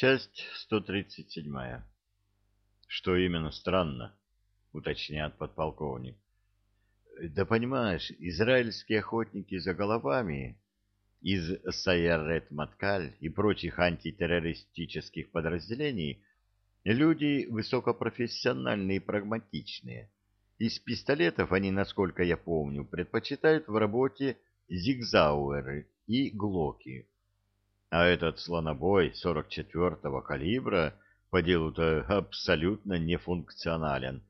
Часть 137. Что именно странно, уточняет подполковник. Да понимаешь, израильские охотники за головами из Сайерет-Маткаль и прочих антитеррористических подразделений люди высокопрофессиональные и прагматичные. Из пистолетов они, насколько я помню, предпочитают в работе зигзауэры и глоки а этот слонобой 44-го калибра по делу-то абсолютно нефункционален.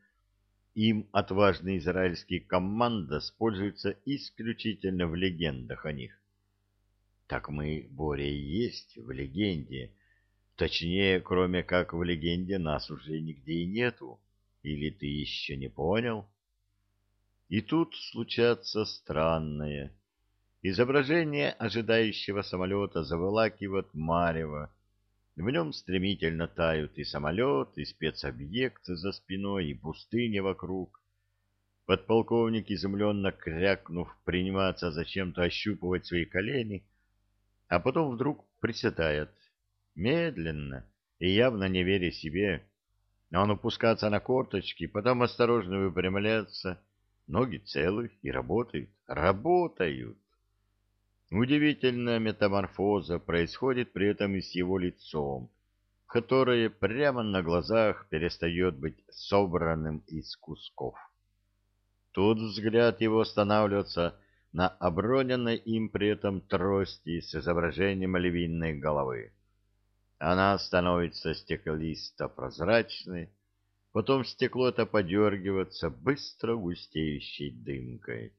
Им отважный израильский команда пользуется исключительно в легендах о них. Так мы, Боря, есть в легенде. Точнее, кроме как в легенде нас уже нигде и нету. Или ты еще не понял? И тут случается странное. Изображение ожидающего самолета заволакивает марево. В нем стремительно тают и самолет, и спецобъект за спиной, и пустыня вокруг. Подполковник, изумленно крякнув, принимается зачем-то ощупывать свои колени, а потом вдруг приседает, медленно и явно не веря себе. Он опускается на корточки, потом осторожно выпрямляется, ноги целы и работают, работают. Удивительная метаморфоза происходит при этом и с его лицом, которое прямо на глазах перестает быть собранным из кусков. Тут взгляд его останавливается на оброненной им при этом трости с изображением львиной головы. Она становится стеклисто-прозрачной, потом стекло это подергивается быстро густеющей дымкой.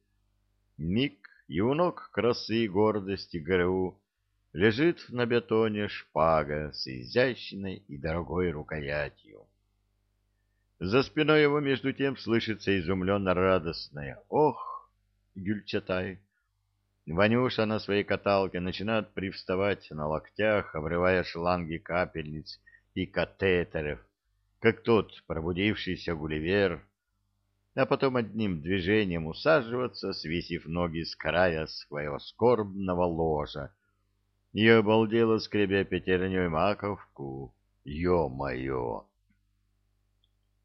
Миг ног красы и гордости ГРУ лежит на бетоне шпага с изящной и дорогой рукоятью. За спиной его между тем слышится изумленно радостное «Ох, Гюльчатай!». Ванюша на своей каталке начинает привставать на локтях, обрывая шланги капельниц и катетеров, как тот пробудившийся гулливер, а потом одним движением усаживаться, свесив ноги с края своего скорбного ложа, и обалдело скребя пятерней маковку. Ё-моё!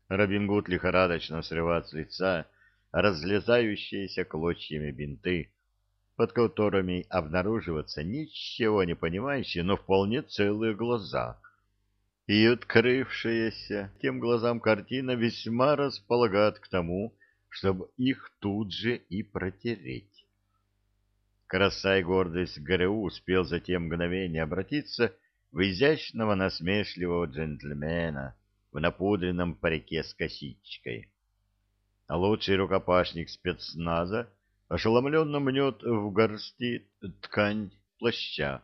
Робин Гуд лихорадочно срывает с лица разлезающиеся клочьями бинты, под которыми обнаруживаются ничего не понимающие, но вполне целые глаза — и открывшаяся тем глазам картина весьма располагает к тому, чтобы их тут же и протереть. Краса и гордость ГРУ успел за те мгновения обратиться в изящного насмешливого джентльмена в напудренном парике с косичкой. А лучший рукопашник спецназа ошеломленно мнет в горсти ткань плаща,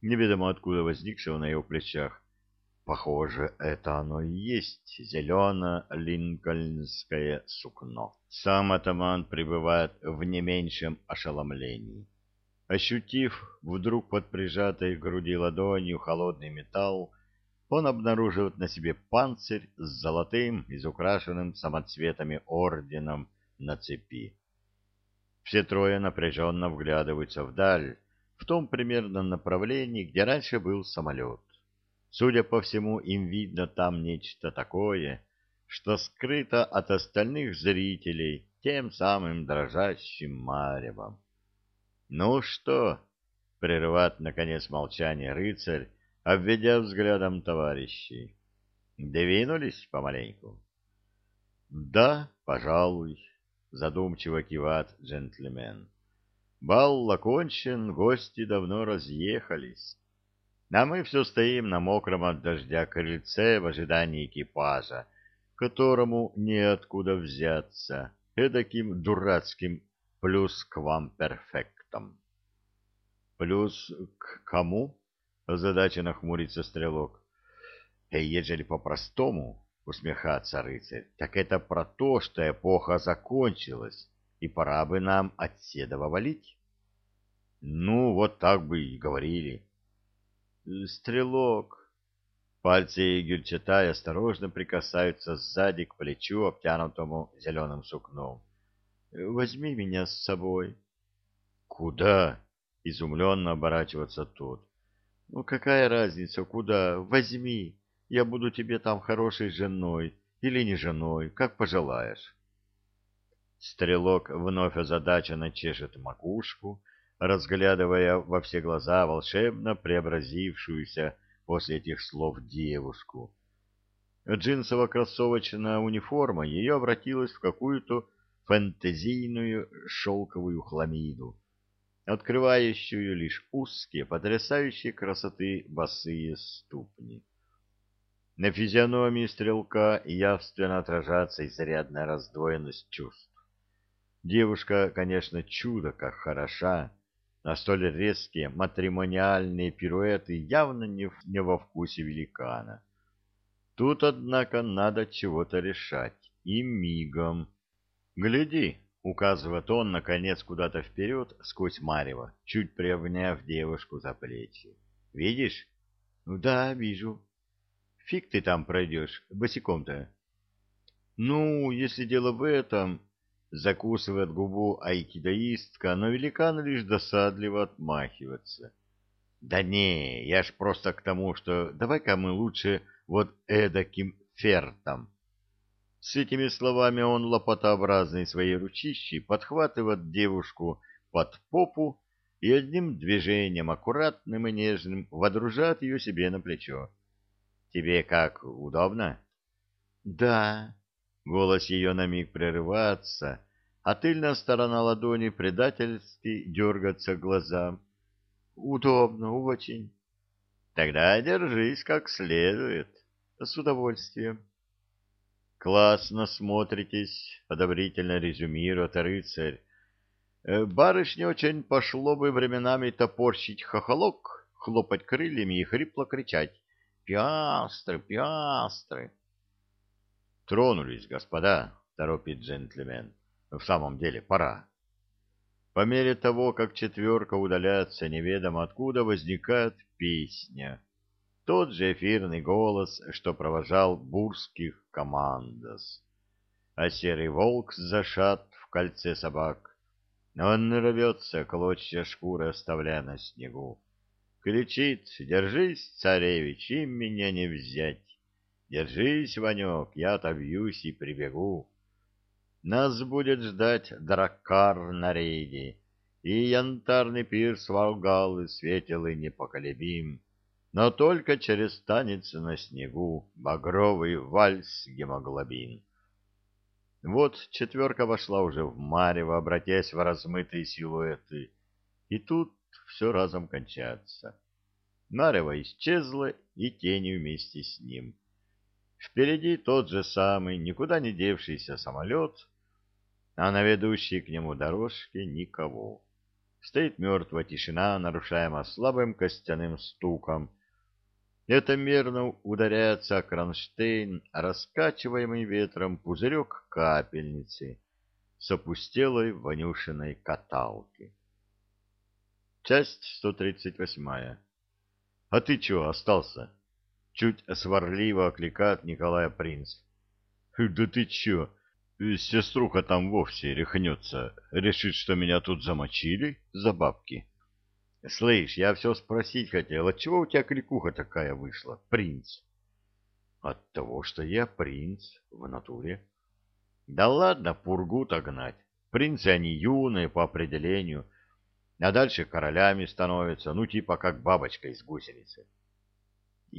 неведомо откуда возникшего на его плечах, Похоже, это оно и есть зелено-линкольнское сукно. Сам атаман пребывает в не меньшем ошеломлении. Ощутив вдруг под прижатой к груди ладонью холодный металл, он обнаруживает на себе панцирь с золотым, изукрашенным самоцветами орденом на цепи. Все трое напряженно вглядываются вдаль, в том примерном направлении, где раньше был самолет. Судя по всему, им видно там нечто такое, что скрыто от остальных зрителей тем самым дрожащим маревом. «Ну что?» — прерывает, наконец, молчание рыцарь, обведя взглядом товарищей. «Двинулись помаленьку?» «Да, пожалуй», — задумчиво кивает джентльмен. «Бал окончен, гости давно разъехались». А мы все стоим на мокром от дождя крыльце в ожидании экипажа, которому неоткуда взяться, эдаким дурацким плюс к вам перфектом. Плюс к кому? Озадаченно хмурится стрелок. Эй, ежели по-простому, усмехаться рыцарь, так это про то, что эпоха закончилась, и пора бы нам от седова валить. Ну, вот так бы и говорили. Стрелок. Пальцы Гюльчатай осторожно прикасаются сзади к плечу, обтянутому зеленым сукном. Возьми меня с собой. Куда? Изумленно оборачиваться тот. Ну, какая разница, куда? Возьми, я буду тебе там хорошей женой или не женой, как пожелаешь. Стрелок вновь озадаченно чешет макушку, разглядывая во все глаза волшебно преобразившуюся после этих слов девушку. Джинсово-кроссовочная униформа ее обратилась в какую-то фэнтезийную шелковую хламиду, открывающую лишь узкие, потрясающие красоты босые ступни. На физиономии стрелка явственно отражается изрядная раздвоенность чувств. Девушка, конечно, чудо как хороша, а столь резкие матримониальные пируэты явно не, в, не во вкусе великана. Тут, однако, надо чего-то решать, и мигом. Гляди, указывает он, наконец, куда-то вперед, сквозь марево, чуть приобняв девушку за плечи. Видишь? Ну да, вижу. Фиг ты там пройдешь, босиком-то. Ну, если дело в этом, Закусывает губу айкидоистка, но великан лишь досадливо отмахивается. Да не, я ж просто к тому, что давай-ка мы лучше вот эдаким фертом. С этими словами он лопатообразной своей ручищей подхватывает девушку под попу и одним движением, аккуратным и нежным, водружает ее себе на плечо. «Тебе как, удобно?» «Да», Голос ее на миг прерывается, а тыльная сторона ладони предательски дергаться глазам. Удобно, очень. Тогда держись как следует. С удовольствием. Классно смотритесь, одобрительно резюмирует рыцарь. Э, барышне очень пошло бы временами топорщить хохолок, хлопать крыльями и хрипло кричать «Пиастры, пиастры!» Тронулись, господа, торопит джентльмен. В самом деле, пора. По мере того, как четверка удаляется неведомо откуда, возникает песня. Тот же эфирный голос, что провожал бурских командос. А серый волк зашат в кольце собак. Он рвется, клочья шкуры оставляя на снегу. Кричит, держись, царевич, им меня не взять. Держись, Ванек, я отобьюсь и прибегу. Нас будет ждать драккар на рейде, и янтарный пирс Волгалы светел и непоколебим, но только через танец на снегу багровый вальс гемоглобин. Вот четверка вошла уже в марево, обратясь в размытые силуэты, и тут все разом кончается. Марево исчезло, и тени вместе с ним. Впереди тот же самый, никуда не девшийся самолет, а на ведущей к нему дорожке никого. Стоит мертвая тишина, нарушаемая слабым костяным стуком. Это мерно ударяется о кронштейн, раскачиваемый ветром пузырек капельницы с опустелой вонюшиной каталки. Часть 138. А ты чего остался? Чуть сварливо окликает Николая принц. Да ты чё? Сеструха там вовсе рехнется. Решит, что меня тут замочили за бабки. Слышь, я все спросить хотел, отчего у тебя крикуха такая вышла, принц? От того, что я принц в натуре. Да ладно, пургу-то гнать. Принцы они юные по определению, а дальше королями становятся, ну типа как бабочка из гусеницы.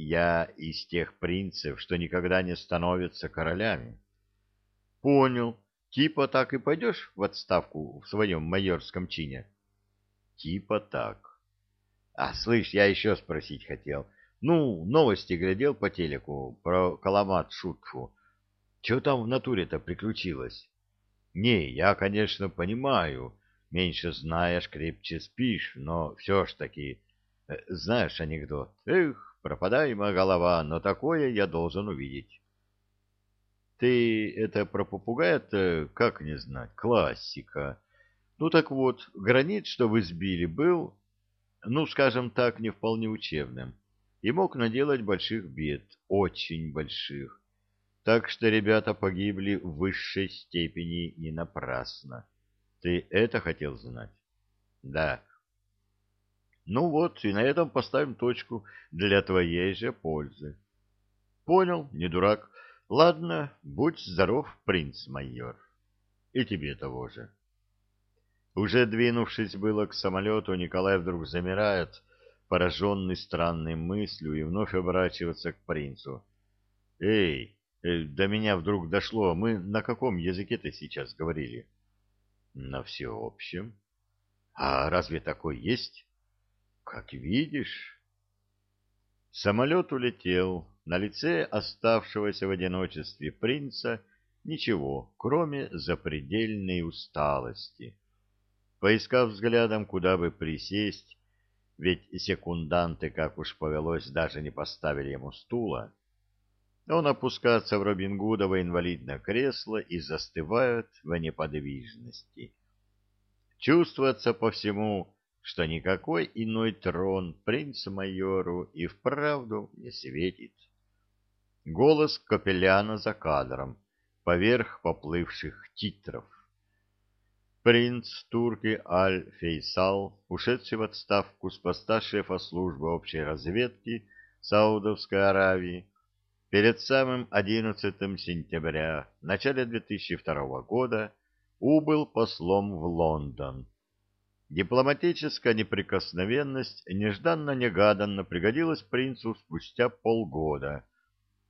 Я из тех принцев, что никогда не становятся королями. Понял. Типа так и пойдешь в отставку в своем майорском чине? Типа так. А, слышь, я еще спросить хотел. Ну, новости глядел по телеку про Каламат Шутфу. Что там в натуре-то приключилось? Не, я, конечно, понимаю. Меньше знаешь, крепче спишь, но все ж таки... Э, знаешь анекдот? Эх, Пропадаемая голова, но такое я должен увидеть. Ты это про попугая-то, как не знать, классика. Ну так вот, гранит, что вы сбили, был, ну, скажем так, не вполне учебным, и мог наделать больших бед, очень больших. Так что ребята погибли в высшей степени не напрасно. Ты это хотел знать? Да. Ну вот, и на этом поставим точку для твоей же пользы. Понял, не дурак. Ладно, будь здоров, принц-майор. И тебе того же. Уже двинувшись было к самолету, Николай вдруг замирает, пораженный странной мыслью, и вновь оборачивается к принцу. «Эй, э, до меня вдруг дошло, мы на каком языке-то сейчас говорили?» «На всеобщем». «А разве такой есть?» «Как видишь». Самолет улетел. На лице оставшегося в одиночестве принца ничего, кроме запредельной усталости. Поискав взглядом, куда бы присесть, ведь секунданты, как уж повелось, даже не поставили ему стула, он опускается в Робин Гудово инвалидное кресло и застывает в неподвижности. Чувствуется по всему, что никакой иной трон принцу-майору и вправду не светит. Голос Капеляна за кадром, поверх поплывших титров. Принц Турки Аль-Фейсал, ушедший в отставку с поста шефа службы общей разведки Саудовской Аравии, перед самым 11 сентября, в начале 2002 года, убыл послом в Лондон. Дипломатическая неприкосновенность нежданно-негаданно пригодилась принцу спустя полгода,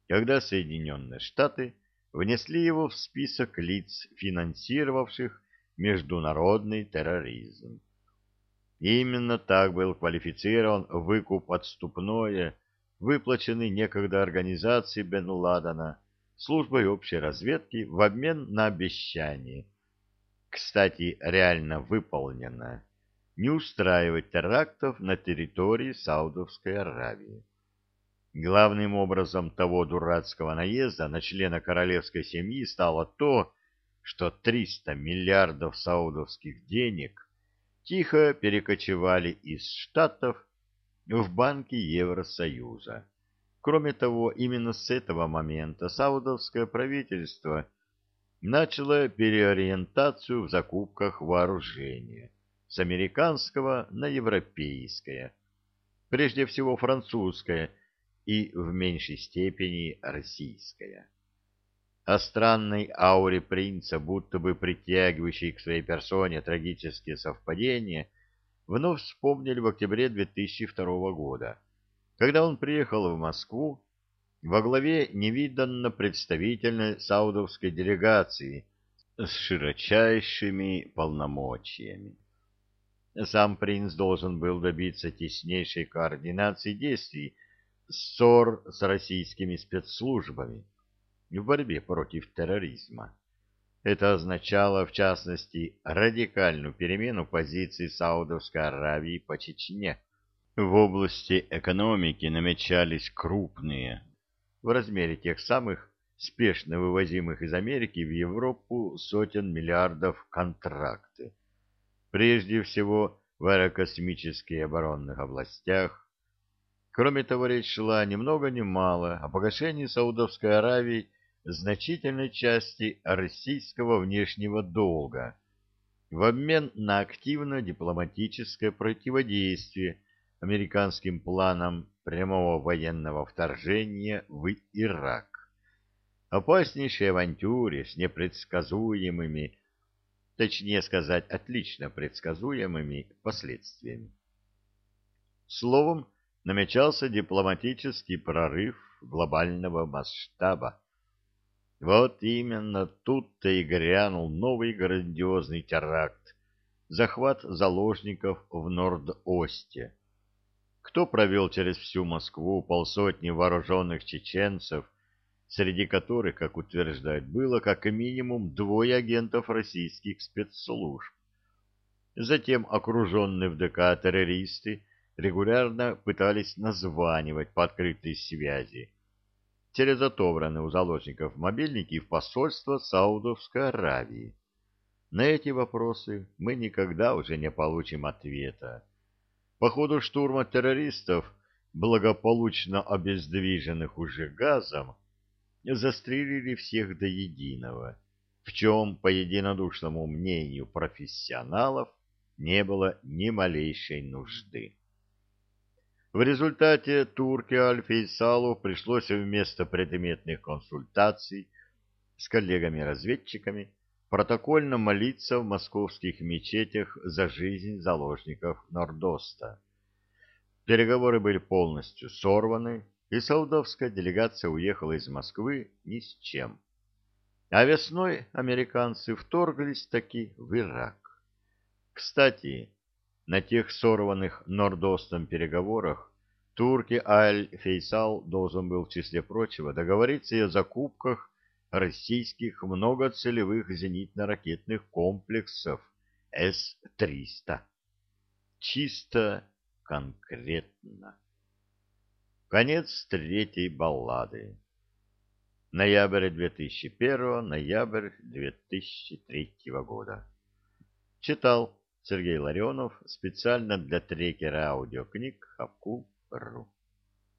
когда Соединенные Штаты внесли его в список лиц, финансировавших международный терроризм. Именно так был квалифицирован выкуп отступное, выплаченный некогда организации Бен Ладена службой общей разведки в обмен на обещание, кстати, реально выполненное, не устраивать терактов на территории Саудовской Аравии. Главным образом того дурацкого наезда на члена королевской семьи стало то, что 300 миллиардов саудовских денег тихо перекочевали из Штатов в банки Евросоюза. Кроме того, именно с этого момента саудовское правительство начало переориентацию в закупках вооружения с американского на европейское, прежде всего французское и в меньшей степени российское о странной ауре принца, будто бы притягивающей к своей персоне трагические совпадения, вновь вспомнили в октябре 2002 года, когда он приехал в Москву во главе невиданно представительной саудовской делегации с широчайшими полномочиями. Сам принц должен был добиться теснейшей координации действий ссор с российскими спецслужбами, в борьбе против терроризма. Это означало, в частности, радикальную перемену позиций Саудовской Аравии по Чечне. В области экономики намечались крупные, в размере тех самых спешно вывозимых из Америки в Европу сотен миллиардов контракты. Прежде всего в аэрокосмических оборонных областях. Кроме того, речь шла ни много ни мало о погашении Саудовской Аравии значительной части российского внешнего долга в обмен на активное дипломатическое противодействие американским планам прямого военного вторжения в Ирак. Опаснейшей авантюре с непредсказуемыми, точнее сказать, отлично предсказуемыми последствиями. Словом, намечался дипломатический прорыв глобального масштаба, вот именно тут-то и грянул новый грандиозный теракт — захват заложников в Норд-Осте. Кто провел через всю Москву полсотни вооруженных чеченцев, среди которых, как утверждают, было как минимум двое агентов российских спецслужб. Затем окруженные в ДК террористы регулярно пытались названивать по открытой связи, через отобранные у заложников мобильники в посольство Саудовской Аравии. На эти вопросы мы никогда уже не получим ответа. По ходу штурма террористов, благополучно обездвиженных уже газом, застрелили всех до единого, в чем, по единодушному мнению профессионалов, не было ни малейшей нужды. В результате турке Аль-Фейсалу пришлось вместо предметных консультаций с коллегами-разведчиками протокольно молиться в московских мечетях за жизнь заложников Нордоста. Переговоры были полностью сорваны, и саудовская делегация уехала из Москвы ни с чем. А весной американцы вторглись таки в Ирак. Кстати, на тех сорванных Нордостом переговорах турки Аль-Фейсал должен был в числе прочего договориться и о закупках российских многоцелевых зенитно-ракетных комплексов С-300. Чисто конкретно. Конец третьей баллады. Ноябрь 2001, ноябрь 2003 года. Читал Сергей Ларионов специально для трекера аудиокниг Хапку.ру.